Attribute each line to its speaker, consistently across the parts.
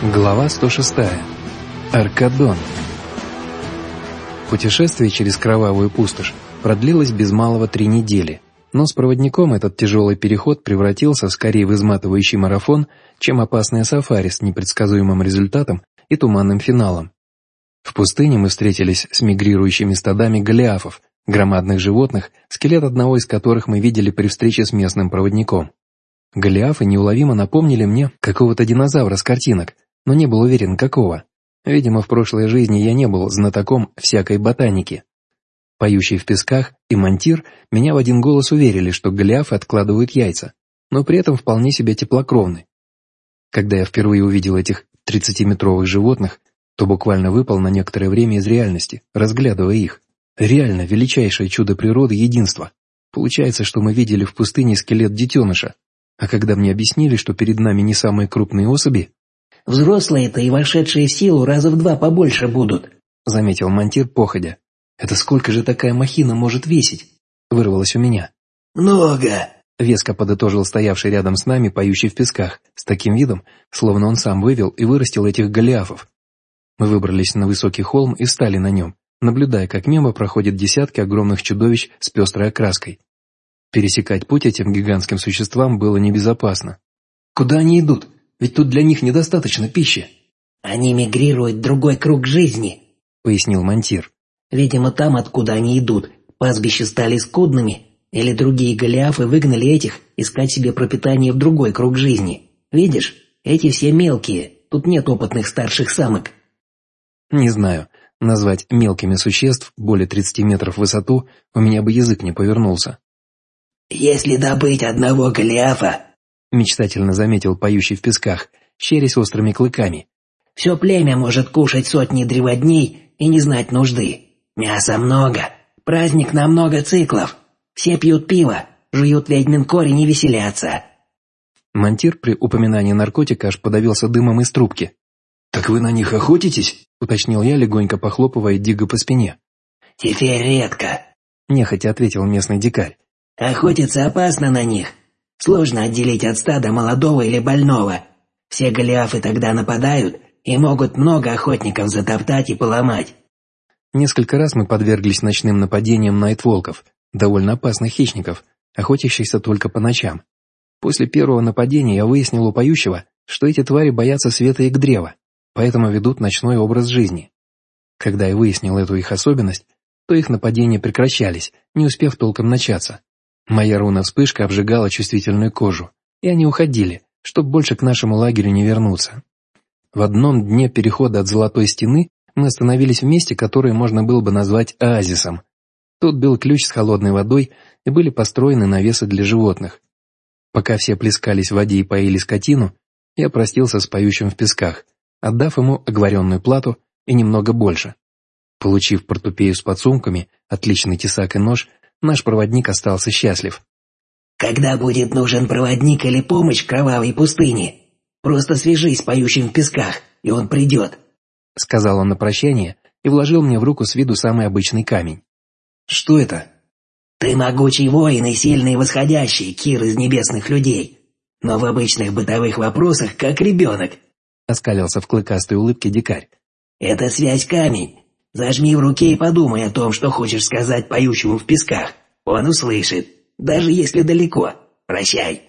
Speaker 1: Глава 106. Аркадон. Путешествие через кровавую пустошь продлилось без малого три недели, но с проводником этот тяжелый переход превратился скорее в изматывающий марафон, чем опасное сафари с непредсказуемым результатом и туманным финалом. В пустыне мы встретились с мигрирующими стадами голиафов, громадных животных, скелет одного из которых мы видели при встрече с местным проводником. Голиафы неуловимо напомнили мне какого-то динозавра с картинок, но не был уверен, какого. Видимо, в прошлой жизни я не был знатоком всякой ботаники. Поющий в песках и монтир меня в один голос уверили, что голиафы откладывают яйца, но при этом вполне себе теплокровны. Когда я впервые увидел этих тридцатиметровых животных, то буквально выпал на некоторое время из реальности, разглядывая их. Реально величайшее чудо природы единства. Получается, что мы видели в пустыне скелет детеныша, а когда мне объяснили, что перед нами не самые крупные особи,
Speaker 2: Взрослые-то и вошедшие в силу раза в два побольше будут», —
Speaker 1: заметил Монтир походя. «Это сколько же такая махина может весить?» — вырвалось у меня.
Speaker 2: «Много», —
Speaker 1: веско подытожил стоявший рядом с нами, поющий в песках, с таким видом, словно он сам вывел и вырастил этих голиафов. Мы выбрались на высокий холм и встали на нем, наблюдая, как мимо проходят десятки огромных чудовищ с пестрой окраской. Пересекать путь этим гигантским существам было небезопасно. «Куда они идут?» Ведь тут для них недостаточно пищи.
Speaker 2: Они мигрируют в другой круг жизни,
Speaker 1: пояснил Монтир.
Speaker 2: Видимо, там, откуда они идут, пастбища стали скудными, или другие голиафы выгнали этих искать себе пропитание в другой круг жизни. Видишь, эти все мелкие, тут нет опытных старших самок.
Speaker 1: Не знаю, назвать мелкими существ более 30 метров в высоту у меня бы язык не повернулся.
Speaker 2: Если добыть одного голиафа,
Speaker 1: мечтательно заметил поющий в песках, щерясь острыми клыками.
Speaker 2: «Все племя может кушать сотни древодней и не знать нужды. Мяса много, праздник на много циклов. Все пьют пиво, жуют ведьмин корень и веселятся».
Speaker 1: Монтир при упоминании наркотика аж подавился дымом из трубки. «Так вы на них охотитесь?» — уточнил я, легонько похлопывая Дига по спине.
Speaker 2: «Теперь редко», —
Speaker 1: нехотя ответил местный дикарь.
Speaker 2: «Охотиться опасно на них, Сложно отделить от стада молодого или больного. Все голиафы тогда нападают и могут много охотников затоптать и поломать.
Speaker 1: Несколько раз мы подверглись ночным нападениям найтволков, довольно опасных хищников, охотящихся только по ночам. После первого нападения я выяснил у поющего, что эти твари боятся света и к древа, поэтому ведут ночной образ жизни. Когда я выяснил эту их особенность, то их нападения прекращались, не успев толком начаться. Моя руна-вспышка обжигала чувствительную кожу, и они уходили, чтобы больше к нашему лагерю не вернуться. В одном дне перехода от Золотой Стены мы остановились в месте, которое можно было бы назвать оазисом. Тут был ключ с холодной водой и были построены навесы для животных. Пока все плескались в воде и поили скотину, я простился с поющим в песках, отдав ему оговоренную плату и немного больше. Получив портупею с подсумками, отличный тесак и нож, наш проводник остался счастлив.
Speaker 2: «Когда будет нужен проводник или помощь в кровавой пустыне, просто свяжись с поющим в песках, и он придет», —
Speaker 1: сказал он на прощание и вложил мне в руку с виду самый обычный камень. «Что это?»
Speaker 2: «Ты могучий воин и сильный восходящий, Кир из небесных людей, но в обычных бытовых вопросах как ребенок», —
Speaker 1: оскалился в клыкастой улыбке дикарь.
Speaker 2: «Это связь камень, Зажми в руке и подумай о том, что хочешь сказать поющему в песках. Он услышит, даже если далеко. Прощай.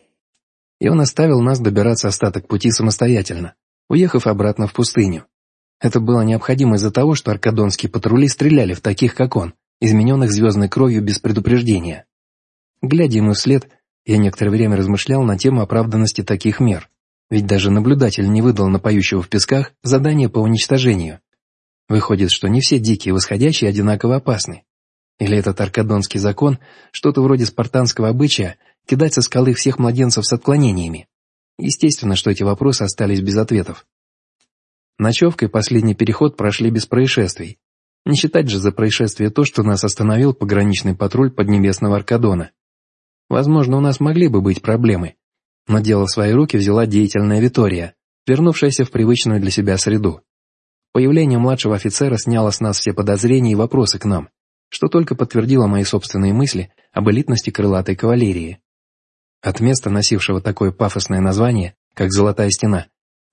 Speaker 1: И он оставил нас добираться остаток пути самостоятельно, уехав обратно в пустыню. Это было необходимо из-за того, что аркадонские патрули стреляли в таких, как он, измененных звездной кровью без предупреждения. Глядя ему вслед, я некоторое время размышлял на тему оправданности таких мер. Ведь даже наблюдатель не выдал на поющего в песках задание по уничтожению, Выходит, что не все дикие восходящие одинаково опасны. Или этот аркадонский закон, что-то вроде спартанского обычая, кидать со скалы всех младенцев с отклонениями. Естественно, что эти вопросы остались без ответов. Ночевка и последний переход прошли без происшествий. Не считать же за происшествие то, что нас остановил пограничный патруль Поднебесного Аркадона. Возможно, у нас могли бы быть проблемы, но дело в свои руки взяла деятельная Витория, вернувшаяся в привычную для себя среду. Появление младшего офицера сняло с нас все подозрения и вопросы к нам, что только подтвердило мои собственные мысли об элитности крылатой кавалерии. От места, носившего такое пафосное название, как «Золотая стена»,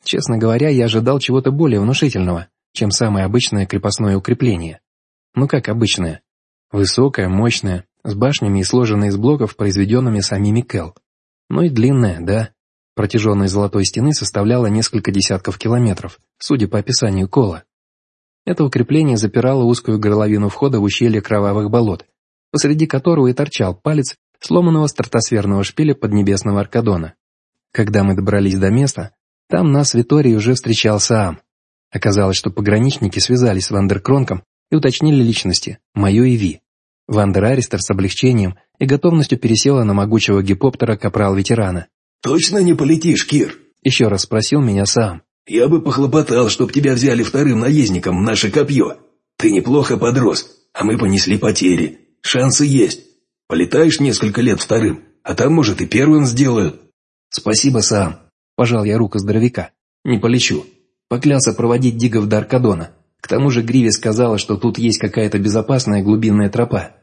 Speaker 1: Честно говоря, я ожидал чего-то более внушительного, чем самое обычное крепостное укрепление. Ну как обычное? Высокое, мощное, с башнями и сложенное из блоков, произведенными самими Кел. Ну и длинное, да. Протяженность золотой стены составляла несколько десятков километров, судя по описанию Кола. Это укрепление запирало узкую горловину входа в ущелье кровавых болот, посреди которого и торчал палец сломанного стратосферного шпиля поднебесного Аркадона. Когда мы добрались до места, там нас в Витории уже встречал Саам. Оказалось, что пограничники связались с Вандеркронком и уточнили личности, мою и Ви. Вандер Аристер с облегчением и готовностью пересела на могучего гипоптера капрал-ветерана.
Speaker 3: «Точно не полетишь, Кир?»
Speaker 1: Еще раз спросил меня сам.
Speaker 3: «Я бы похлопотал, чтоб тебя взяли вторым наездником в наше копье. Ты неплохо подрос, а мы понесли потери. Шансы есть. Полетаешь несколько лет вторым, а там, может, и первым сделают».
Speaker 1: «Спасибо, сам», – пожал я руку здоровяка. «Не полечу. Поклялся проводить Дигов до Аркадона. К тому же Гриви сказала, что тут есть какая-то безопасная глубинная тропа.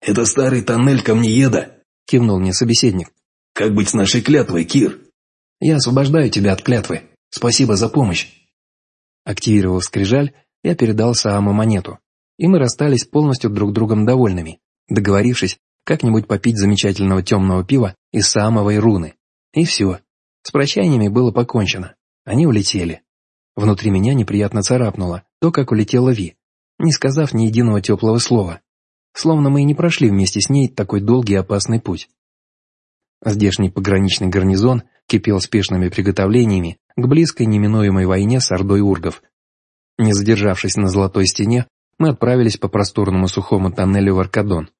Speaker 3: «Это старый тоннель камнееда», — кивнул мне собеседник. «Как быть с нашей клятвой, Кир?»
Speaker 1: «Я освобождаю тебя от клятвы. Спасибо за помощь». Активировав скрижаль, я передал Сааму монету, и мы расстались полностью друг другом довольными, договорившись как-нибудь попить замечательного темного пива из Саамовой руны. И все. С прощаниями было покончено. Они улетели. Внутри меня неприятно царапнуло то, как улетела Ви, не сказав ни единого теплого слова. Словно мы и не прошли вместе с ней такой долгий и опасный путь. Здешний пограничный гарнизон кипел спешными приготовлениями к близкой неминуемой войне с Ордой Ургов. Не задержавшись на Золотой Стене, мы отправились по просторному сухому тоннелю в Аркадон.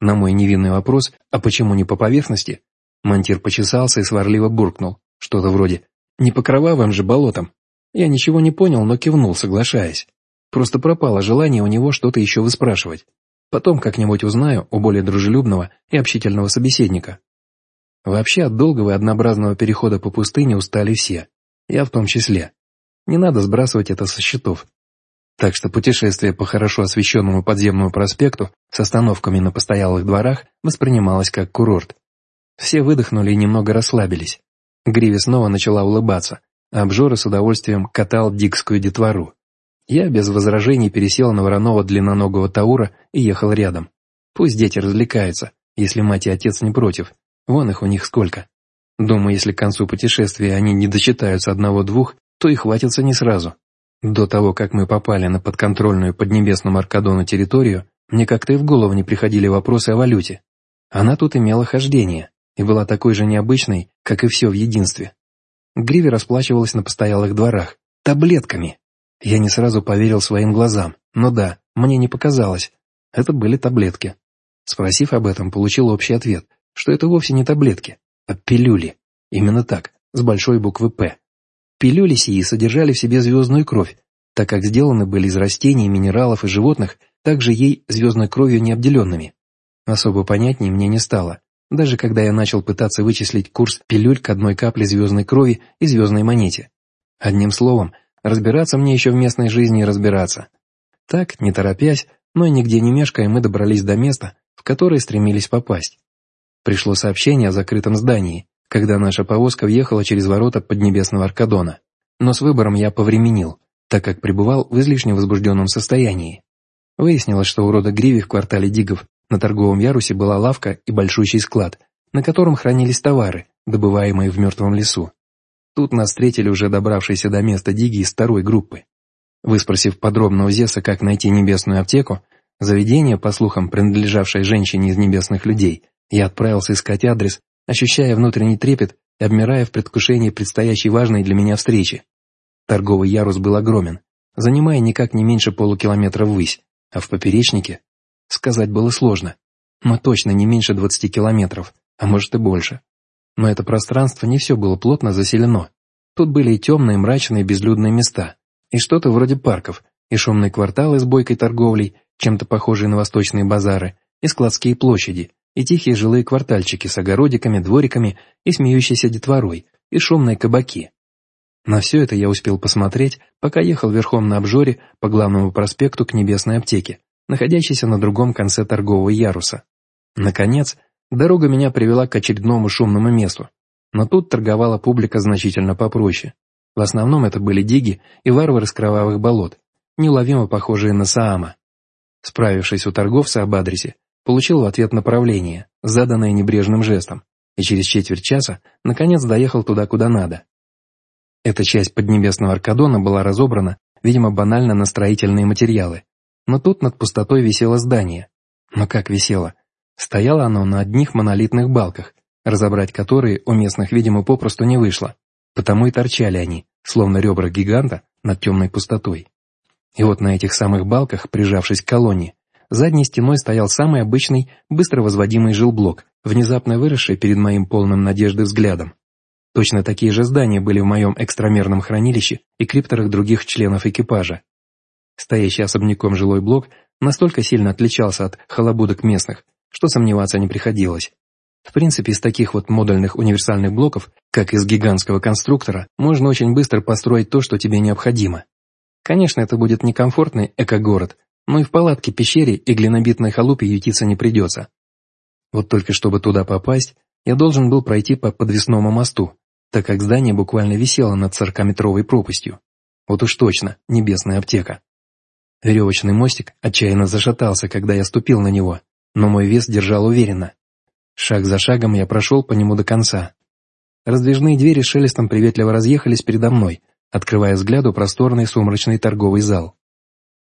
Speaker 1: На мой невинный вопрос, а почему не по поверхности, Мантир почесался и сварливо буркнул, что-то вроде «не по кровавым же болотам». Я ничего не понял, но кивнул, соглашаясь. Просто пропало желание у него что-то еще выспрашивать. Потом как-нибудь узнаю у более дружелюбного и общительного собеседника. Вообще от долгого и однообразного перехода по пустыне устали все, я в том числе. Не надо сбрасывать это со счетов. Так что путешествие по хорошо освещенному подземному проспекту с остановками на постоялых дворах воспринималось как курорт. Все выдохнули и немного расслабились. Гриви снова начала улыбаться, Обжора с удовольствием катал дикскую детвору. Я без возражений пересел на вороного длинноногого Таура и ехал рядом. Пусть дети развлекаются, если мать и отец не против. Вон их у них сколько. Думаю, если к концу путешествия они не дочитаются одного-двух, то и хватится не сразу. До того, как мы попали на подконтрольную Поднебесному Аркадону территорию, мне как-то и в голову не приходили вопросы о валюте. Она тут имела хождение и была такой же необычной, как и все в единстве. Гриви расплачивалась на постоялых дворах. Таблетками. Я не сразу поверил своим глазам, но да, мне не показалось. Это были таблетки. Спросив об этом, получил общий ответ, что это вовсе не таблетки, а пилюли. Именно так, с большой буквы «П». Пилюли сии содержали в себе звездную кровь, так как сделаны были из растений, минералов и животных, также ей звездной кровью необделенными. Особо понятнее мне не стало, даже когда я начал пытаться вычислить курс пилюль к одной капле звездной крови и звездной монете. Одним словом, разбираться мне еще в местной жизни и разбираться. Так, не торопясь, но и нигде не мешкая, мы добрались до места, в которое стремились попасть. Пришло сообщение о закрытом здании, когда наша повозка въехала через ворота Поднебесного Аркадона. Но с выбором я повременил, так как пребывал в излишне возбужденном состоянии. Выяснилось, что у рода Гриви в квартале Дигов на торговом ярусе была лавка и большущий склад, на котором хранились товары, добываемые в мертвом лесу. Тут нас встретили уже добравшиеся до места Диги из второй группы. Выспросив подробно у Зеса, как найти небесную аптеку, заведение, по слухам, принадлежавшее женщине из небесных людей, я отправился искать адрес, ощущая внутренний трепет и обмирая в предвкушении предстоящей важной для меня встречи. Торговый ярус был огромен, занимая никак не меньше полукилометра ввысь, а в поперечнике Сказать было сложно, но точно не меньше 20 километров, а может и больше. Но это пространство не все было плотно заселено. Тут были и темные, мрачные, безлюдные места, и что-то вроде парков, и шумные кварталы с бойкой торговлей, чем-то похожие на восточные базары, и складские площади, и тихие жилые квартальчики с огородиками, двориками и смеющейся детворой, и шумные кабаки. На все это я успел посмотреть, пока ехал верхом на обжоре по главному проспекту к Небесной аптеке, находящийся на другом конце торгового яруса. Наконец, дорога меня привела к очередному шумному месту, но тут торговала публика значительно попроще. В основном это были диги и варвары с кровавых болот, неуловимо похожие на Саама. Справившись у торговца об адресе, получил в ответ направление, заданное небрежным жестом, и через четверть часа наконец доехал туда, куда надо. Эта часть Поднебесного Аркадона была разобрана, видимо, банально на строительные материалы. Но тут над пустотой висело здание. Но как висело? Стояло оно на одних монолитных балках, разобрать которые у местных, видимо, попросту не вышло. Потому и торчали они, словно ребра гиганта над темной пустотой. И вот на этих самых балках, прижавшись к колонне, задней стеной стоял самый обычный, быстро возводимый жилблок, внезапно выросший перед моим полным надежды взглядом. Точно такие же здания были в моем экстрамерном хранилище и крипторах других членов экипажа. Стоящий особняком жилой блок настолько сильно отличался от халабудок местных, что сомневаться не приходилось. В принципе, из таких вот модульных универсальных блоков, как из гигантского конструктора, можно очень быстро построить то, что тебе необходимо. Конечно, это будет некомфортный эко-город, но и в палатке-пещере и глинобитной халупе ютиться не придется. Вот только чтобы туда попасть, я должен был пройти по подвесному мосту, так как здание буквально висело над сорокаметровой пропастью. Вот уж точно, небесная аптека. Веревочный мостик отчаянно зашатался, когда я ступил на него, но мой вес держал уверенно. Шаг за шагом я прошел по нему до конца. Раздвижные двери шелестом приветливо разъехались передо мной, открывая взгляду просторный сумрачный торговый зал.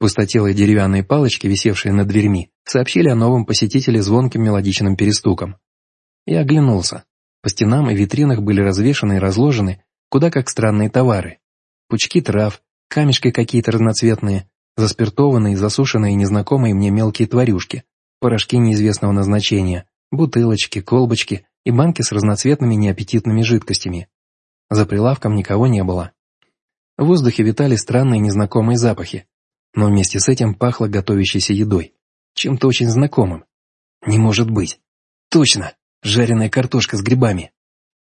Speaker 1: Пустотелые деревянные палочки, висевшие над дверьми, сообщили о новом посетителе звонким мелодичным перестуком. Я оглянулся. По стенам и витринах были развешаны и разложены куда как странные товары. Пучки трав, камешки какие-то разноцветные, заспиртованные, засушенные незнакомые мне мелкие тварюшки, порошки неизвестного назначения, бутылочки, колбочки и банки с разноцветными неаппетитными жидкостями. За прилавком никого не было. В воздухе витали странные незнакомые запахи, но вместе с этим пахло готовящейся едой, чем-то очень знакомым. Не может быть. Точно, жареная картошка с грибами.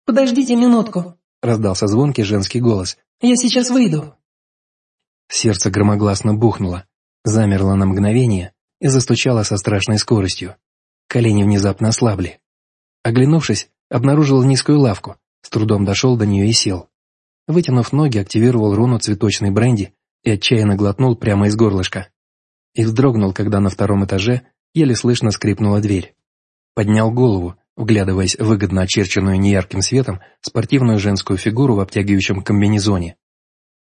Speaker 4: «Подождите минутку», —
Speaker 1: раздался звонкий женский голос.
Speaker 4: «Я сейчас выйду».
Speaker 1: Сердце громогласно бухнуло, замерло на мгновение и застучало со страшной скоростью. Колени внезапно ослабли. Оглянувшись, обнаружил низкую лавку, с трудом дошел до нее и сел. Вытянув ноги, активировал руну цветочной бренди и отчаянно глотнул прямо из горлышка. И вздрогнул, когда на втором этаже еле слышно скрипнула дверь. Поднял голову, вглядываясь в выгодно очерченную неярким светом спортивную женскую фигуру в обтягивающем комбинезоне.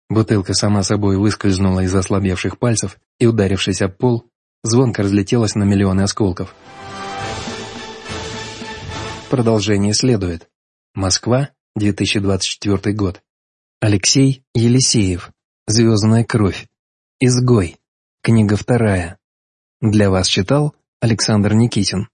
Speaker 1: Бутылка сама собой выскользнула из ослабевших пальцев и, ударившись об пол, звонко разлетелась на миллионы осколков. Продолжение следует. Москва, 2024 год. Алексей Елисеев. Звездная кровь. Изгой. Книга вторая. Для вас читал Александр Никитин.